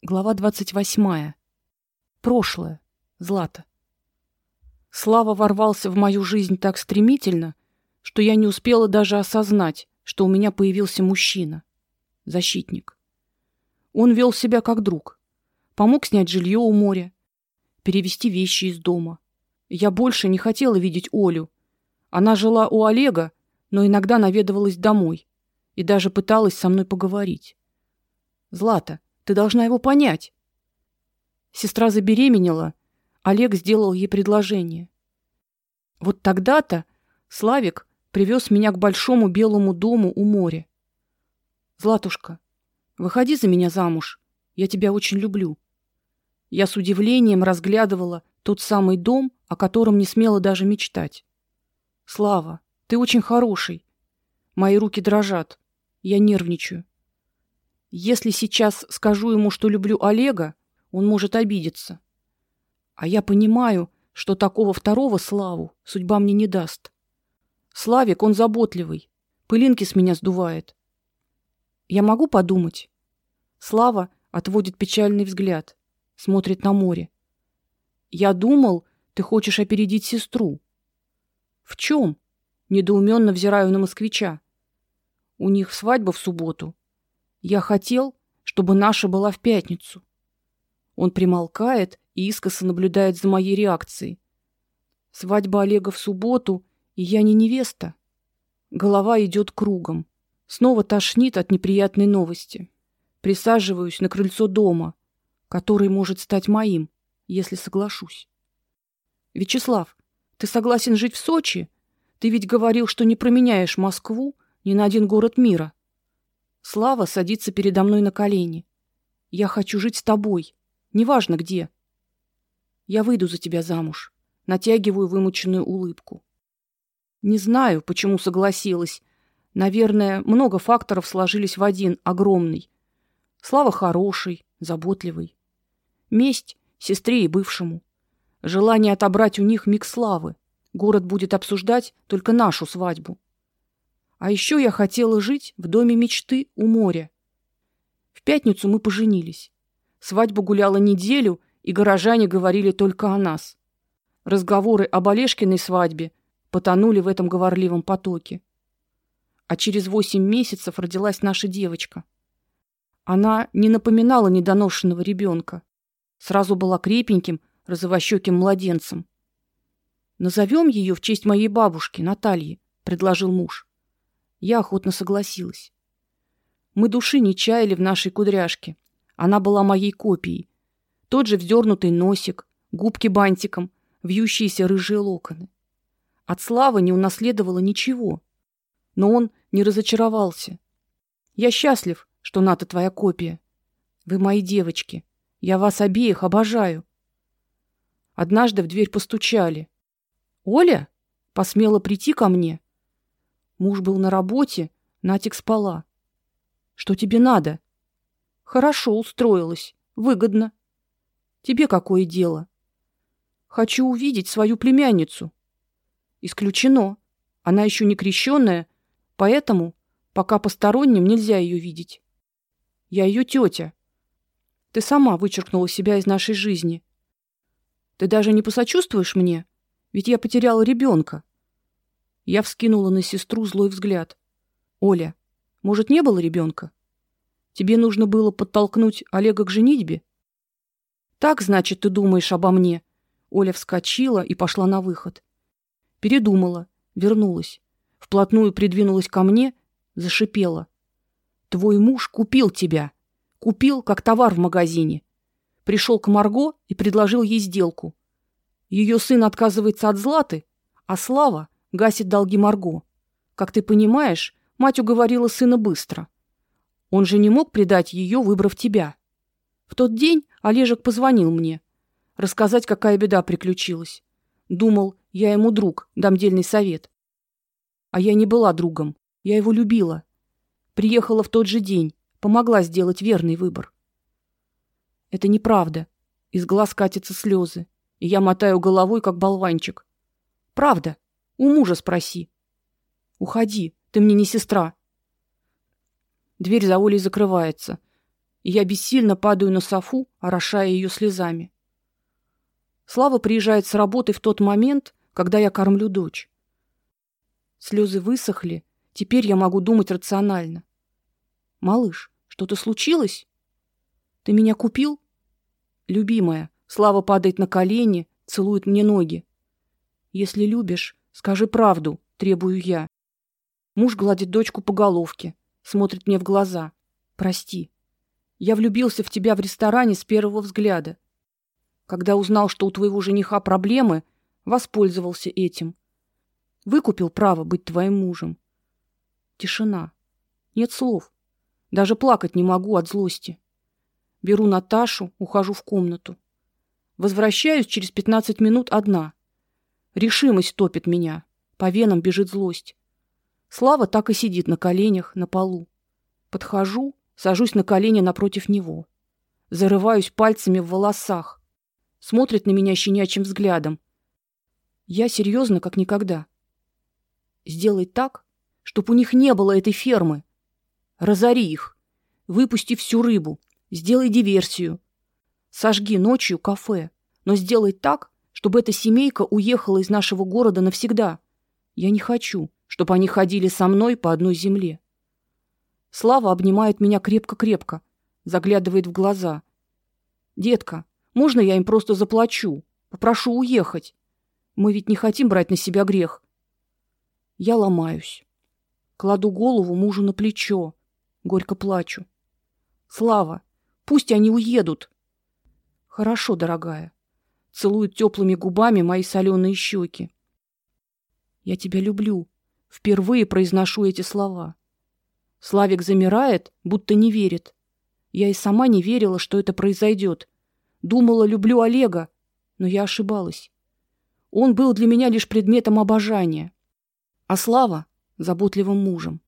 Глава двадцать восьмая. Прошлое. Злата. Слава ворвался в мою жизнь так стремительно, что я не успела даже осознать, что у меня появился мужчина, защитник. Он вел себя как друг, помог снять жилье у моря, перевести вещи из дома. Я больше не хотела видеть Олю. Она жила у Олега, но иногда наведывалась домой и даже пыталась со мной поговорить. Злата, ты должна его понять. Сестра забеременела, Олег сделал ей предложение. Вот тогда-то Славик привез меня к большому белому дому у моря. Златушка, выходи за меня замуж. Я тебя очень люблю. Я с удивлением разглядывала тот самый дом, о котором не смела даже мечтать. Слава, ты очень хороший. Мои руки дрожат. Я нервничаю. Если сейчас скажу ему, что люблю Олега, он может обидеться. А я понимаю, что такого второго Славу судьба мне не даст. Славик, он заботливый, пылинки с меня сдувает. Я могу подумать. Слава отводит печальный взгляд, смотрит на море. Я думал, ты хочешь опередить сестру. В чем? Недоуменно взираю на москвича. У них свадьба в субботу. Я хотел, чтобы наша была в пятницу. Он примолкает и искоса наблюдает за моей реакцией. Свадьба Олега в субботу, и я не невеста. Голова идет кругом. Снова тошнит от неприятной новости. Присаживаюсь на крыльцо дома, который может стать моим, если соглашусь. Вячеслав, ты согласен жить в Сочи? Ты ведь говорил, что не променяешь Москву ни на один город мира. Слава садится передо мной на колени. Я хочу жить с тобой, неважно где. Я выйду за тебя замуж. Натягиваю вымученную улыбку. Не знаю, почему согласилась. Наверное, много факторов сложились в один огромный. Слава хороший, заботливый. Месть сестре и бывшему. Желание отобрать у них миг славы. Город будет обсуждать только нашу свадьбу. А еще я хотела жить в доме мечты у моря. В пятницу мы поженились. Свадьба гуляла неделю, и горожане говорили только о нас. Разговоры об Олежкиной свадьбе потонули в этом говорливом потоке. А через восемь месяцев родилась наша девочка. Она не напоминала недоношенного ребенка, сразу была крепеньким, розовощеким младенцем. Назовем ее в честь моей бабушки Натальи, предложил муж. Я охотно согласилась. Мы души не чаяли в нашей кудряшке. Она была моей копией. Тот же вздернутый носик, губки бантиком, вьющиеся рыжие локоны. От Славы не унаследовала ничего, но он не разочаровался. Я счастлив, что Ната твоя копия. Вы мои девочки. Я вас обеих обожаю. Однажды в дверь постучали. Оля посмела прийти ко мне. Муж был на работе, Натик спала. Что тебе надо? Хорошо устроилась, выгодно. Тебе какое дело? Хочу увидеть свою племянницу. Исключено. Она еще не крещенная, поэтому пока посторонним нельзя ее видеть. Я ее тетя. Ты сама вычеркнула себя из нашей жизни. Ты даже не посочувствуешь мне, ведь я потеряла ребенка. Я вскинула на сестру злой взгляд. Оля, может, не было ребенка? Тебе нужно было подтолкнуть Олега к женитьбе? Так, значит, ты думаешь обо мне? Оля вскочила и пошла на выход. Передумала, вернулась, вплотную придвинулась ко мне, зашипела: "Твой муж купил тебя, купил как товар в магазине. Пришел к Марго и предложил ей сделку. Ее сын отказывается от Златы, а Слава гасит долги Марго. Как ты понимаешь, мать уговорила сына быстро. Он же не мог предать ее, выбрав тебя. В тот день Олежек позвонил мне, рассказать, какая беда приключилась. Думал, я ему друг, дам дельный совет. А я не была другом, я его любила. Приехала в тот же день, помогла сделать верный выбор. Это неправда. Из глаз катятся слезы, и я мотаю головой как болванчик. Правда. У мужа спроси. Уходи, ты мне не сестра. Дверь за Олей закрывается. и я бессильно падаю на софу, орошая ее слезами. Слава приезжает с работы в тот момент, когда я кормлю дочь. Слезы высохли, теперь я могу думать рационально. Малыш, что-то случилось? Ты меня купил? Любимая, Слава падает на колени, целует мне ноги. Если любишь, скажи правду, требую я. Муж гладит дочку по головке, смотрит мне в глаза. Прости. Я влюбился в тебя в ресторане с первого взгляда. Когда узнал, что у твоего жениха проблемы, воспользовался этим. Выкупил право быть твоим мужем. Тишина. Нет слов. Даже плакать не могу от злости. Беру Наташу, ухожу в комнату. Возвращаюсь через пятнадцать минут одна. Решимость топит меня, по венам бежит злость. Слава так и сидит на коленях на полу. Подхожу, сажусь на колени напротив него. Зарываюсь пальцами в волосах. Смотрит на меня щенячьим взглядом. Я серьезно, как никогда. Сделай так, чтобы у них не было этой фермы. Разори их. Выпусти всю рыбу. Сделай диверсию. Сожги ночью кафе, но сделай так, чтобы эта семейка уехала из нашего города навсегда. Я не хочу, чтобы они ходили со мной по одной земле. Слава обнимает меня крепко-крепко, заглядывает в глаза. Детка, можно я им просто заплачу, попрошу уехать? Мы ведь не хотим брать на себя грех. Я ломаюсь. Кладу голову мужу на плечо, горько плачу. Слава, пусть они уедут. Хорошо, дорогая. Целует теплыми губами мои соленые щеки. Я тебя люблю. Впервые произношу эти слова. Славик замирает, будто не верит. Я и сама не верила, что это произойдет. Думала, люблю Олега, но я ошибалась. Он был для меня лишь предметом обожания, а Слава заботливым мужем.